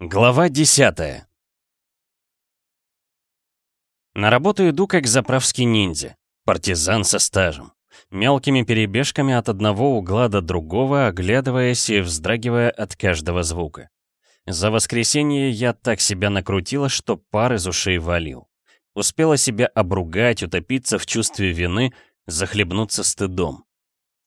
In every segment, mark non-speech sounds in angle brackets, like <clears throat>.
Глава 10 На работу иду как заправский ниндзя, партизан со стажем. Мелкими перебежками от одного угла до другого, оглядываясь и вздрагивая от каждого звука. За воскресенье я так себя накрутила, что пар из ушей валил. Успела себя обругать, утопиться в чувстве вины, захлебнуться стыдом.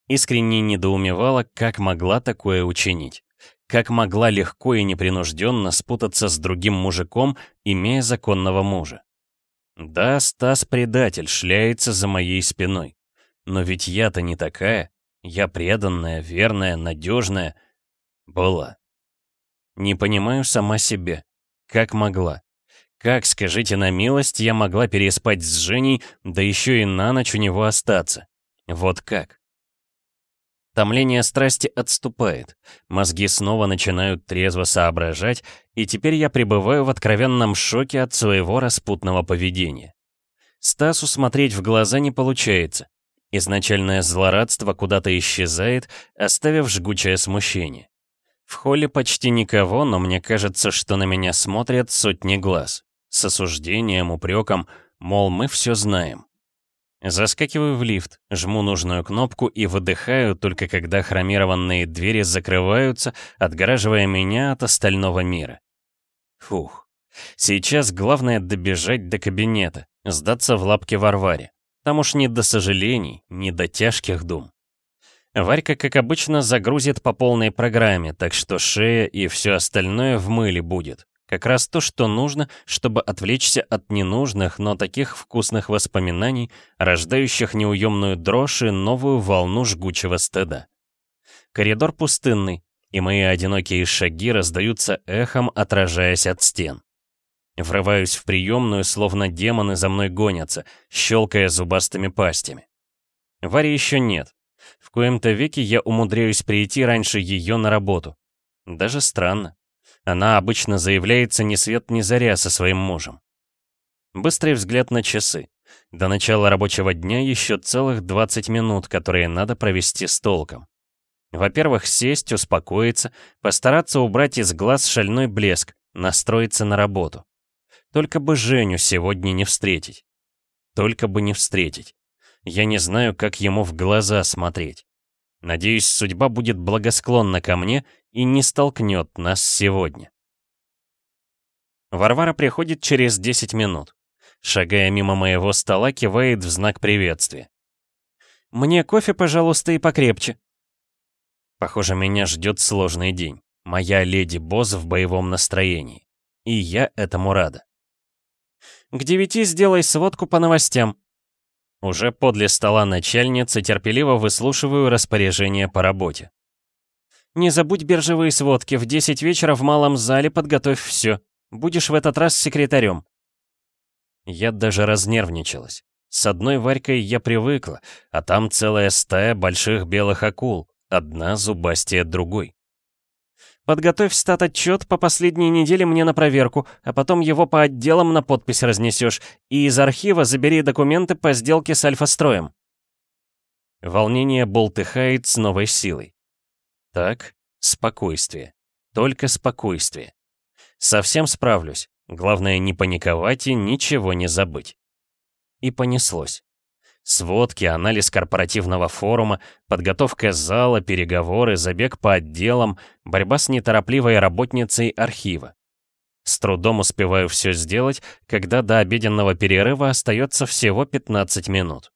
Искренне недоумевала, как могла такое учинить. Как могла легко и непринужденно спутаться с другим мужиком, имея законного мужа? Да, Стас предатель, шляется за моей спиной. Но ведь я-то не такая. Я преданная, верная, надежная. Была. Не понимаю сама себе. Как могла? Как, скажите на милость, я могла переспать с Женей, да еще и на ночь у него остаться? Вот как? Томление страсти отступает, мозги снова начинают трезво соображать, и теперь я пребываю в откровенном шоке от своего распутного поведения. Стасу смотреть в глаза не получается. Изначальное злорадство куда-то исчезает, оставив жгучее смущение. В холле почти никого, но мне кажется, что на меня смотрят сотни глаз. С осуждением, упреком, мол, мы все знаем. Заскакиваю в лифт, жму нужную кнопку и выдыхаю, только когда хромированные двери закрываются, отгораживая меня от остального мира. Фух. Сейчас главное добежать до кабинета, сдаться в лапки Варваре. Там уж не до сожалений, не до тяжких дум. Варька, как обычно, загрузит по полной программе, так что шея и все остальное в мыле будет. Как раз то, что нужно, чтобы отвлечься от ненужных, но таких вкусных воспоминаний, рождающих неуемную дрожь и новую волну жгучего стыда. Коридор пустынный, и мои одинокие шаги раздаются эхом, отражаясь от стен. Врываюсь в приемную, словно демоны за мной гонятся, щелкая зубастыми пастями. Вари еще нет. В коем-то веке я умудряюсь прийти раньше ее на работу. Даже странно. Она обычно заявляется ни свет ни заря со своим мужем. Быстрый взгляд на часы. До начала рабочего дня еще целых 20 минут, которые надо провести с толком. Во-первых, сесть, успокоиться, постараться убрать из глаз шальной блеск, настроиться на работу. Только бы Женю сегодня не встретить. Только бы не встретить. Я не знаю, как ему в глаза смотреть. Надеюсь, судьба будет благосклонна ко мне и не столкнет нас сегодня. Варвара приходит через 10 минут. Шагая мимо моего стола, кивает в знак приветствия. «Мне кофе, пожалуйста, и покрепче». Похоже, меня ждет сложный день. Моя леди-босс в боевом настроении. И я этому рада. «К девяти сделай сводку по новостям», уже подле стола начальницы терпеливо выслушиваю распоряжение по работе. «Не забудь биржевые сводки, в 10 вечера в малом зале подготовь все. Будешь в этот раз секретарем». Я даже разнервничалась. С одной Варькой я привыкла, а там целая стая больших белых акул, одна зубастее другой. Подготовь стат-отчет по последней неделе мне на проверку, а потом его по отделам на подпись разнесешь, и из архива забери документы по сделке с Альфа-строем». Волнение болтыхает с новой силой. Так, спокойствие. Только спокойствие. Совсем справлюсь. Главное не паниковать и ничего не забыть. И понеслось. Сводки, анализ корпоративного форума, подготовка зала, переговоры, забег по отделам, борьба с неторопливой работницей архива. С трудом успеваю все сделать, когда до обеденного перерыва остается всего 15 минут.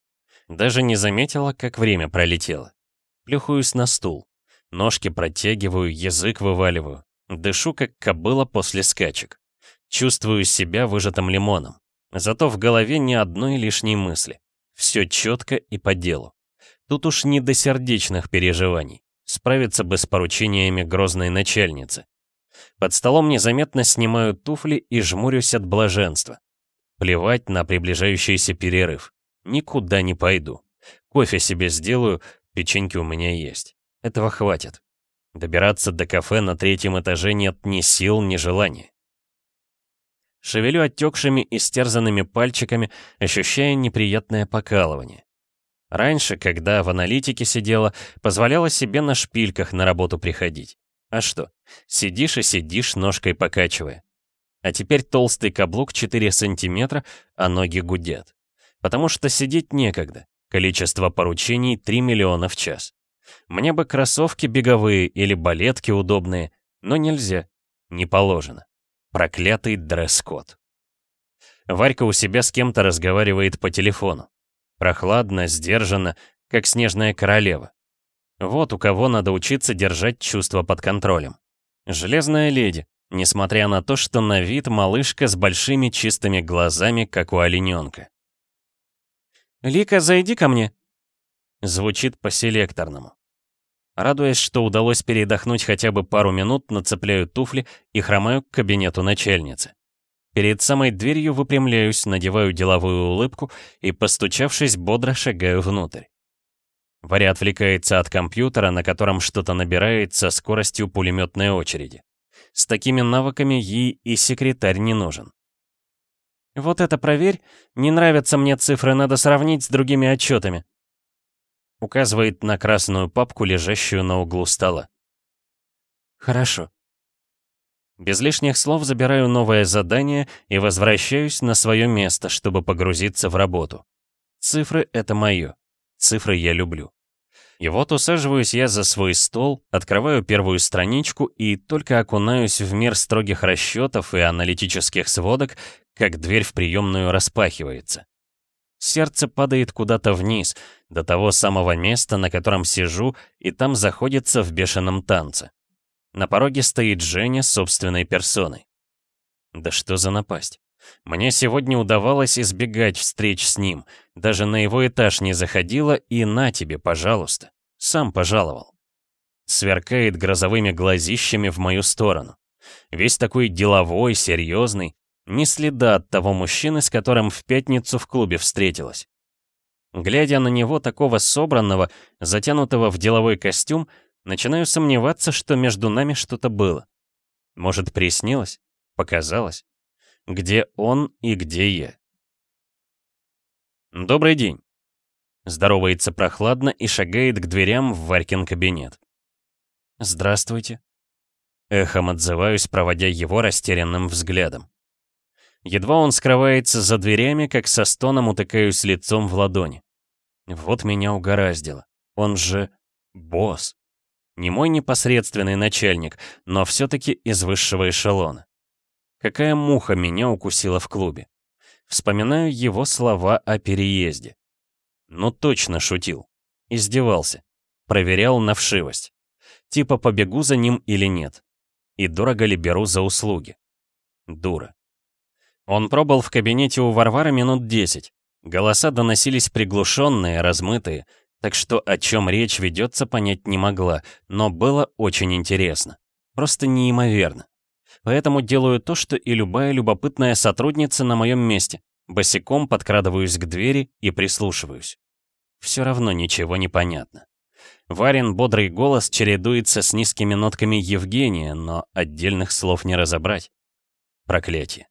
Даже не заметила, как время пролетело. Плюхаюсь на стул. Ножки протягиваю, язык вываливаю. Дышу, как кобыла после скачек. Чувствую себя выжатым лимоном. Зато в голове ни одной лишней мысли. Все четко и по делу. Тут уж не до сердечных переживаний. Справиться бы с поручениями грозной начальницы. Под столом незаметно снимаю туфли и жмурюсь от блаженства. Плевать на приближающийся перерыв. Никуда не пойду. Кофе себе сделаю, печеньки у меня есть. Этого хватит. Добираться до кафе на третьем этаже нет ни сил, ни желания. Шевелю отекшими и стерзанными пальчиками, ощущая неприятное покалывание. Раньше, когда в аналитике сидела, позволяла себе на шпильках на работу приходить. А что, сидишь и сидишь, ножкой покачивая. А теперь толстый каблук 4 сантиметра, а ноги гудят. Потому что сидеть некогда. Количество поручений 3 миллиона в час. Мне бы кроссовки беговые или балетки удобные, но нельзя. Не положено. Проклятый дресс-код. Варька у себя с кем-то разговаривает по телефону. Прохладно, сдержанно, как снежная королева. Вот у кого надо учиться держать чувства под контролем. Железная леди, несмотря на то, что на вид малышка с большими чистыми глазами, как у олененка. «Лика, зайди ко мне!» Звучит по-селекторному. Радуясь, что удалось передохнуть хотя бы пару минут, нацепляю туфли и хромаю к кабинету начальницы. Перед самой дверью выпрямляюсь, надеваю деловую улыбку и, постучавшись, бодро шагаю внутрь. Варя отвлекается от компьютера, на котором что-то набирает со скоростью пулеметной очереди. С такими навыками ей и секретарь не нужен. «Вот это проверь. Не нравятся мне цифры, надо сравнить с другими отчетами», Указывает на красную папку, лежащую на углу стола. Хорошо. Без лишних слов забираю новое задание и возвращаюсь на свое место, чтобы погрузиться в работу. Цифры — это мое. Цифры я люблю. И вот усаживаюсь я за свой стол, открываю первую страничку и только окунаюсь в мир строгих расчетов и аналитических сводок, как дверь в приемную распахивается. Сердце падает куда-то вниз, до того самого места, на котором сижу, и там заходится в бешеном танце. На пороге стоит Женя собственной персоной. Да что за напасть? Мне сегодня удавалось избегать встреч с ним, даже на его этаж не заходила, и на тебе, пожалуйста. Сам пожаловал. Сверкает грозовыми глазищами в мою сторону. Весь такой деловой, серьезный, ни следа от того мужчины, с которым в пятницу в клубе встретилась. Глядя на него такого собранного, затянутого в деловой костюм, начинаю сомневаться, что между нами что-то было. Может, приснилось? Показалось? Где он и где я? «Добрый день!» Здоровается прохладно и шагает к дверям в Варькин кабинет. «Здравствуйте!» Эхом отзываюсь, проводя его растерянным взглядом. Едва он скрывается за дверями, как со стоном утыкаюсь лицом в ладони. Вот меня угораздило. Он же босс. Не мой непосредственный начальник, но все-таки из высшего эшелона. Какая муха меня укусила в клубе. Вспоминаю его слова о переезде. Ну точно шутил. Издевался. Проверял на вшивость. Типа побегу за ним или нет. И дорого ли беру за услуги. Дура. Он пробыл в кабинете у Варвары минут 10. Голоса доносились приглушенные, размытые, так что о чем речь ведется, понять не могла, но было очень интересно. Просто неимоверно. Поэтому делаю то, что и любая любопытная сотрудница на моем месте. Босиком подкрадываюсь к двери и прислушиваюсь. Все равно ничего не понятно. Варин бодрый голос чередуется с низкими нотками Евгения, но отдельных слов не разобрать. Проклятие.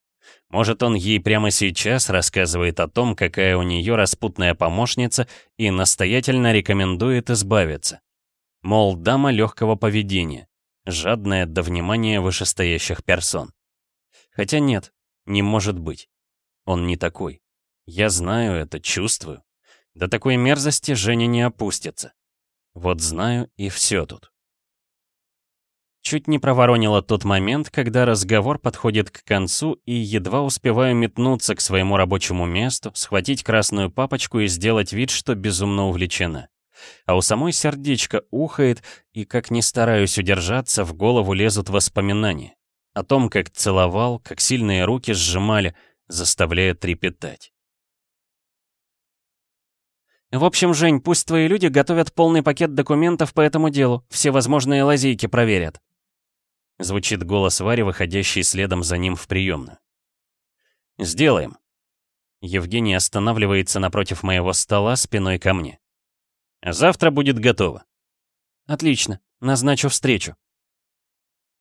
Может, он ей прямо сейчас рассказывает о том, какая у нее распутная помощница и настоятельно рекомендует избавиться. Мол, дама легкого поведения, жадная до внимания вышестоящих персон. Хотя нет, не может быть. Он не такой. Я знаю это, чувствую. До такой мерзости Женя не опустится. Вот знаю и все тут. Чуть не проворонила тот момент, когда разговор подходит к концу и едва успеваю метнуться к своему рабочему месту, схватить красную папочку и сделать вид, что безумно увлечена. А у самой сердечко ухает, и как ни стараюсь удержаться, в голову лезут воспоминания. О том, как целовал, как сильные руки сжимали, заставляя трепетать. В общем, Жень, пусть твои люди готовят полный пакет документов по этому делу, все возможные лазейки проверят. Звучит голос Вари, выходящий следом за ним в приемную. «Сделаем». Евгений останавливается напротив моего стола спиной ко мне. «Завтра будет готово». «Отлично. Назначу встречу».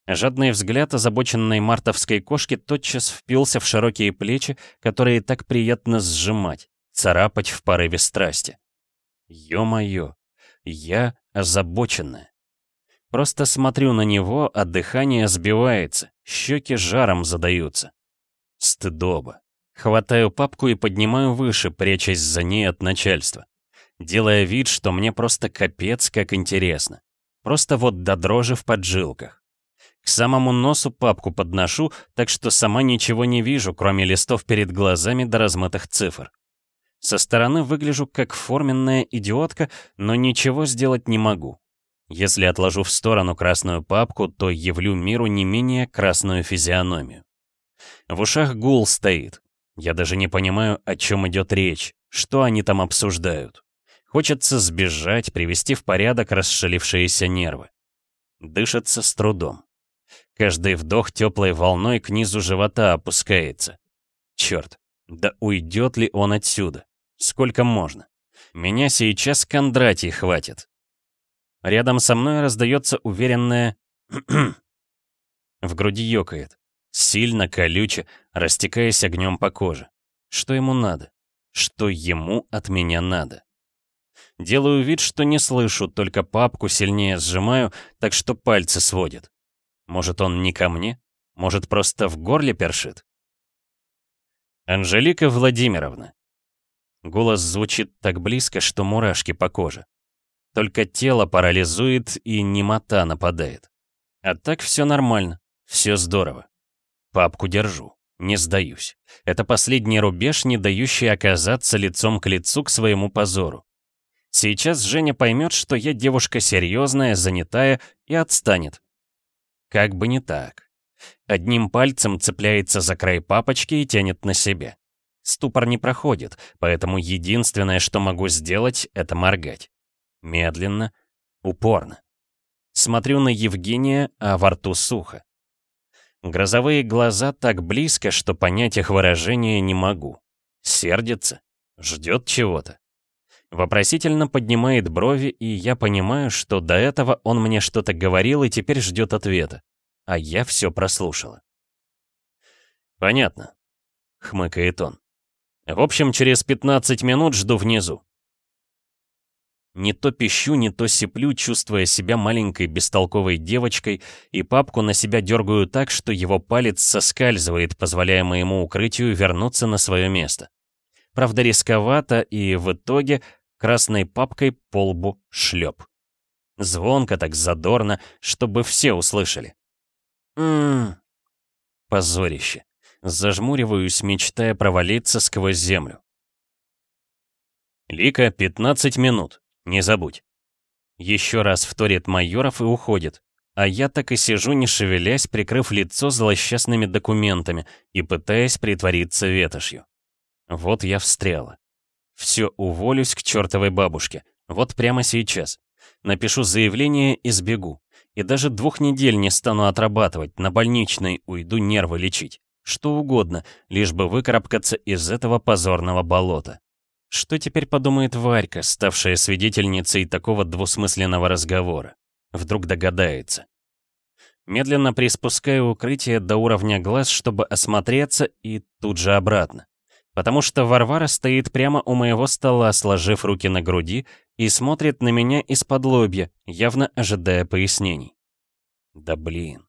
Жадный взгляд озабоченной мартовской кошки тотчас впился в широкие плечи, которые так приятно сжимать, царапать в порыве страсти. Ё-моё, я озабоченная. Просто смотрю на него, а дыхание сбивается, щеки жаром задаются. Стыдоба. Хватаю папку и поднимаю выше, прячась за ней от начальства. Делая вид, что мне просто капец как интересно. Просто вот до дрожи в поджилках. К самому носу папку подношу, так что сама ничего не вижу, кроме листов перед глазами до размытых цифр. Со стороны выгляжу как форменная идиотка, но ничего сделать не могу. Если отложу в сторону красную папку, то явлю миру не менее красную физиономию. В ушах гул стоит. Я даже не понимаю, о чем идет речь, что они там обсуждают. Хочется сбежать, привести в порядок расшалившиеся нервы. Дышится с трудом. Каждый вдох теплой волной к низу живота опускается. Черт, да уйдет ли он отсюда? Сколько можно? Меня сейчас Кондратий хватит. Рядом со мной раздается уверенное <clears throat> В груди ёкает. Сильно, колюче, растекаясь огнем по коже. Что ему надо? Что ему от меня надо? Делаю вид, что не слышу, только папку сильнее сжимаю, так что пальцы сводят. Может, он не ко мне? Может, просто в горле першит? Анжелика Владимировна. Голос звучит так близко, что мурашки по коже. Только тело парализует и немота нападает. А так все нормально, все здорово. Папку держу, не сдаюсь. Это последний рубеж, не дающий оказаться лицом к лицу к своему позору. Сейчас Женя поймет, что я девушка серьезная, занятая и отстанет. Как бы не так. Одним пальцем цепляется за край папочки и тянет на себя. Ступор не проходит, поэтому единственное, что могу сделать, это моргать. Медленно, упорно. Смотрю на Евгения, а во рту сухо. Грозовые глаза так близко, что понять их выражение не могу. Сердится? Ждет чего-то? Вопросительно поднимает брови, и я понимаю, что до этого он мне что-то говорил и теперь ждет ответа. А я все прослушала. «Понятно», — хмыкает он. «В общем, через 15 минут жду внизу. Не то пищу, не то сиплю, чувствуя себя маленькой бестолковой девочкой, и папку на себя дергаю так, что его палец соскальзывает, позволяя моему укрытию вернуться на свое место. Правда, рисковато, и в итоге красной папкой по лбу шлеп. Звонко так задорно, чтобы все услышали. Ммм. Позорище. Зажмуриваюсь, мечтая провалиться сквозь землю. Лика, 15 минут. Не забудь. Еще раз вторит майоров и уходит. А я так и сижу, не шевелясь, прикрыв лицо злосчастными документами и пытаясь притвориться ветошью. Вот я встряла. Все, уволюсь к чертовой бабушке. Вот прямо сейчас. Напишу заявление и сбегу. И даже двух недель не стану отрабатывать, на больничной уйду нервы лечить. Что угодно, лишь бы выкарабкаться из этого позорного болота. Что теперь подумает Варька, ставшая свидетельницей такого двусмысленного разговора? Вдруг догадается. Медленно приспускаю укрытие до уровня глаз, чтобы осмотреться, и тут же обратно. Потому что Варвара стоит прямо у моего стола, сложив руки на груди, и смотрит на меня из-под лобья, явно ожидая пояснений. Да блин.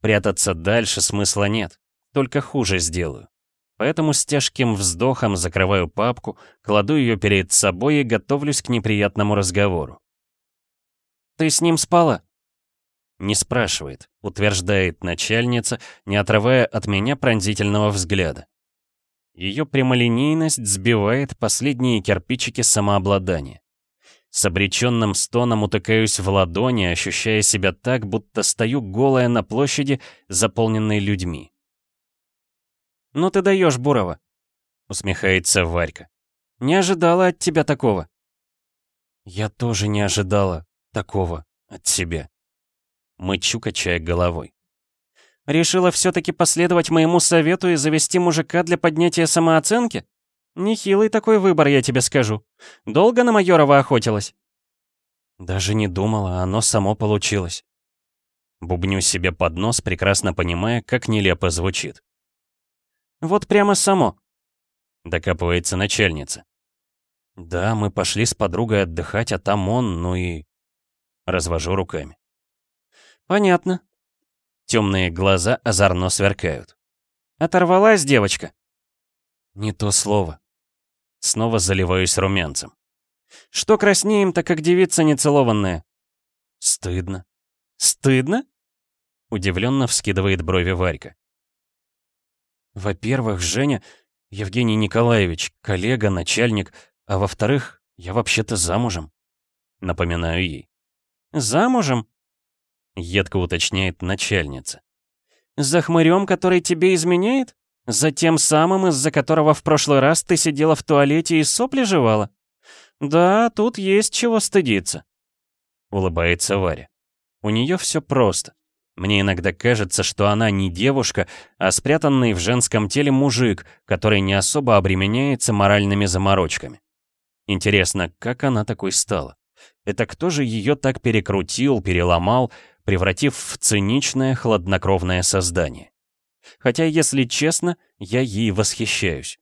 Прятаться дальше смысла нет, только хуже сделаю. Поэтому с тяжким вздохом закрываю папку, кладу ее перед собой и готовлюсь к неприятному разговору. «Ты с ним спала?» Не спрашивает, утверждает начальница, не отрывая от меня пронзительного взгляда. Ее прямолинейность сбивает последние кирпичики самообладания. С обреченным стоном утыкаюсь в ладони, ощущая себя так, будто стою голая на площади, заполненной людьми. «Ну ты даешь, Бурова!» — усмехается Варька. «Не ожидала от тебя такого». «Я тоже не ожидала такого от себя». Мычу, качая головой. «Решила все-таки последовать моему совету и завести мужика для поднятия самооценки? Нехилый такой выбор, я тебе скажу. Долго на Майорова охотилась?» Даже не думала, оно само получилось. Бубню себе под нос, прекрасно понимая, как нелепо звучит. Вот прямо само. Докапывается начальница. Да, мы пошли с подругой отдыхать, а там он, ну и... Развожу руками. Понятно. Темные глаза озорно сверкают. Оторвалась девочка. Не то слово. Снова заливаюсь румянцем. Что краснеем-то, как девица нецелованная? Стыдно. Стыдно? Удивленно вскидывает брови Варька. Во-первых, Женя, Евгений Николаевич, коллега, начальник, а во-вторых, я вообще-то замужем. Напоминаю ей. Замужем? Едко уточняет начальница. За хмырем, который тебе изменяет? За тем самым, из-за которого в прошлый раз ты сидела в туалете и сопли жевала? Да, тут есть чего стыдиться. Улыбается Варя. У нее все просто. Мне иногда кажется, что она не девушка, а спрятанный в женском теле мужик, который не особо обременяется моральными заморочками. Интересно, как она такой стала? Это кто же ее так перекрутил, переломал, превратив в циничное, хладнокровное создание? Хотя, если честно, я ей восхищаюсь.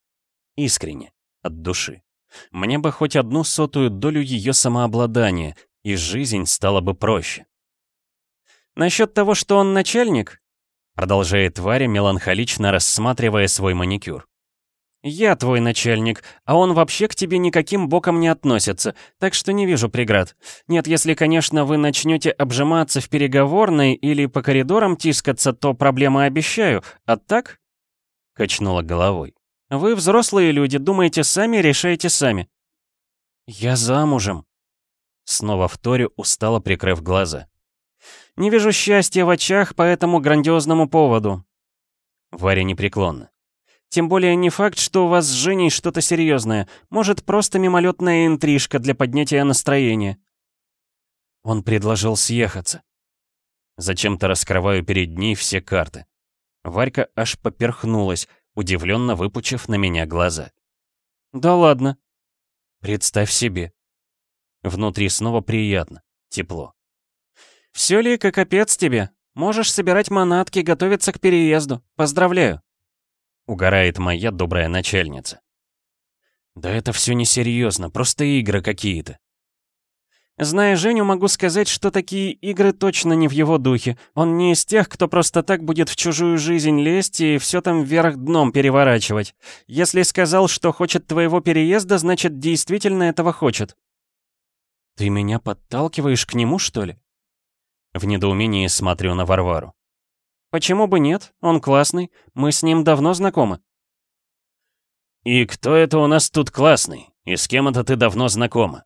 Искренне, от души. Мне бы хоть одну сотую долю ее самообладания, и жизнь стала бы проще. Насчет того, что он начальник, продолжает Варя, меланхолично рассматривая свой маникюр. «Я твой начальник, а он вообще к тебе никаким боком не относится, так что не вижу преград. Нет, если, конечно, вы начнете обжиматься в переговорной или по коридорам тискаться, то проблемы обещаю, а так?» Качнула головой. «Вы взрослые люди, думаете сами, решаете сами». «Я замужем», — снова вторю, устало прикрыв глаза. «Не вижу счастья в очах по этому грандиозному поводу». Варя непреклонна. Тем более не факт, что у вас с Женей что-то серьезное. Может, просто мимолетная интрижка для поднятия настроения. Он предложил съехаться. Зачем-то раскрываю перед ней все карты. Варька аж поперхнулась, удивленно выпучив на меня глаза. «Да ладно». «Представь себе». Внутри снова приятно, тепло. «Все ли, как капец тебе? Можешь собирать манатки, готовиться к переезду. Поздравляю». Угорает моя добрая начальница. Да это все несерьезно, просто игры какие-то. Зная Женю, могу сказать, что такие игры точно не в его духе. Он не из тех, кто просто так будет в чужую жизнь лезть и все там вверх дном переворачивать. Если сказал, что хочет твоего переезда, значит, действительно этого хочет. Ты меня подталкиваешь к нему, что ли? В недоумении смотрю на Варвару. «Почему бы нет? Он классный. Мы с ним давно знакомы». «И кто это у нас тут классный? И с кем это ты давно знакома?»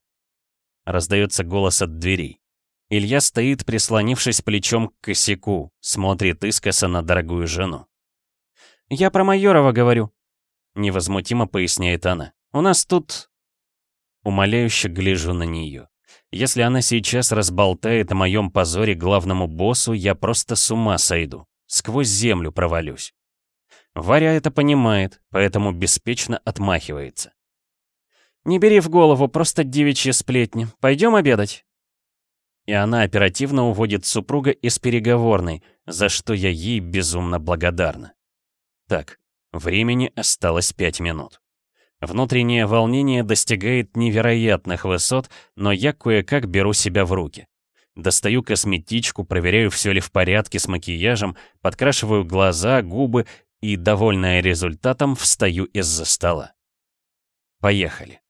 Раздается голос от дверей. Илья стоит, прислонившись плечом к косяку, смотрит искоса на дорогую жену. «Я про Майорова говорю», — невозмутимо поясняет она. «У нас тут...» Умоляюще гляжу на нее. Если она сейчас разболтает о моем позоре главному боссу, я просто с ума сойду сквозь землю провалюсь. Варя это понимает, поэтому беспечно отмахивается. «Не бери в голову, просто девичьи сплетни. Пойдем обедать?» И она оперативно уводит супруга из переговорной, за что я ей безумно благодарна. Так, времени осталось пять минут. Внутреннее волнение достигает невероятных высот, но я кое-как беру себя в руки. Достаю косметичку, проверяю, все ли в порядке с макияжем, подкрашиваю глаза, губы и, довольная результатом, встаю из-за стола. Поехали.